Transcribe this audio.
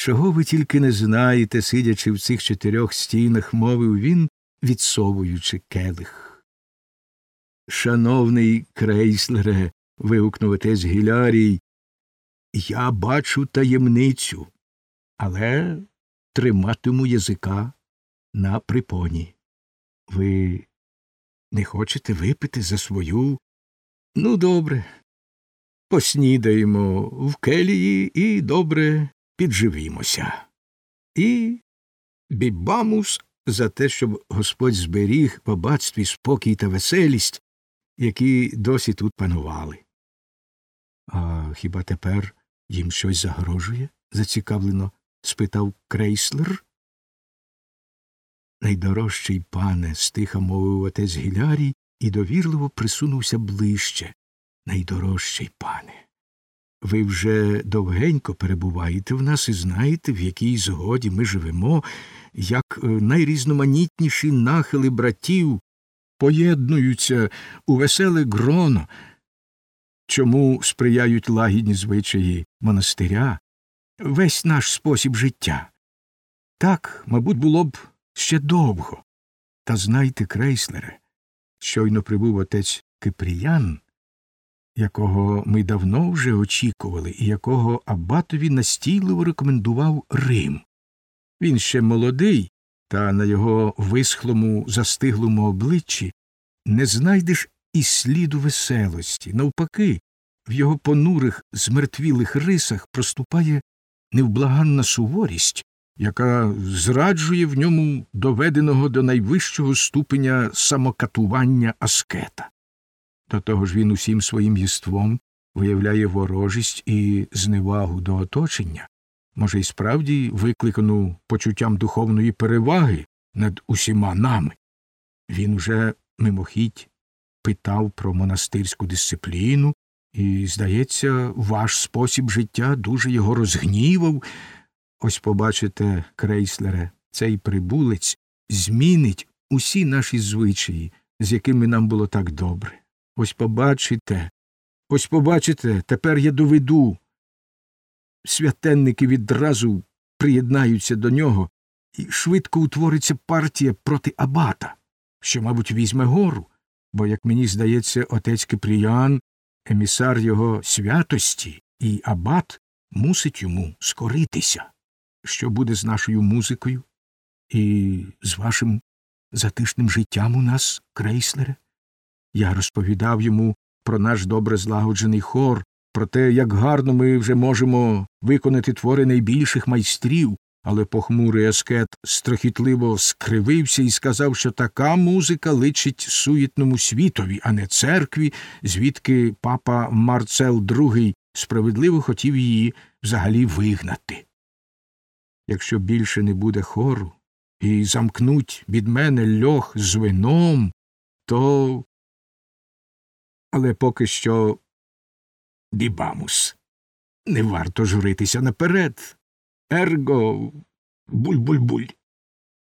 Чого ви тільки не знаєте, сидячи в цих чотирьох стінах, мовив він, відсовуючи келих. Шановний крейслере, вигукнув отець Гілярій, я бачу таємницю, але триматиму язика на припоні. Ви не хочете випити за свою? Ну, добре. Поснідаємо в келії і добре підживімося. І бібамус за те, щоб Господь зберіг по батстві спокій та веселість, які досі тут панували. А хіба тепер їм щось загрожує? зацікавлено спитав крейслер. Найдорожчий пане, стиха мовив отець Гілярій і довірливо присунувся ближче. Найдорожчий пане. Ви вже довгенько перебуваєте в нас і знаєте, в якій згоді ми живемо, як е, найрізноманітніші нахили братів поєднуються у веселе гроно, чому сприяють лагідні звичаї монастиря, весь наш спосіб життя. Так, мабуть, було б ще довго. Та знайте, крейслере, щойно прибув отець Кипріян, якого ми давно вже очікували, і якого Абатові настійливо рекомендував Рим. Він ще молодий, та на його висхлому, застиглому обличчі не знайдеш і сліду веселості. Навпаки, в його понурих, змертвілих рисах проступає невблаганна суворість, яка зраджує в ньому доведеного до найвищого ступеня самокатування аскета. До того ж він усім своїм єством виявляє ворожість і зневагу до оточення, може, й справді викликану почуттям духовної переваги над усіма нами. Він уже мимохідь питав про монастирську дисципліну, і, здається, ваш спосіб життя дуже його розгнівав. Ось побачите, крейслере, цей прибулець змінить усі наші звичаї, з якими нам було так добре. Ось побачите, ось побачите, тепер я доведу. Святенники відразу приєднаються до нього, і швидко утвориться партія проти абата, що, мабуть, візьме гору, бо, як мені здається, отець Кипріян, емісар його святості, і абат мусить йому скоритися. Що буде з нашою музикою і з вашим затишним життям у нас, крейслере? Я розповідав йому про наш добре злагоджений хор, про те, як гарно ми вже можемо виконати твори найбільших майстрів, але похмурий аскет страхітливо скривився і сказав, що така музика личить суєтному світові, а не церкві, звідки папа Марцел II справедливо хотів її взагалі вигнати. Якщо більше не буде хору і замкнуть від мене льох з вином, то. Але поки що бібамус. Не варто журитися наперед. Ерго буль-буль-буль.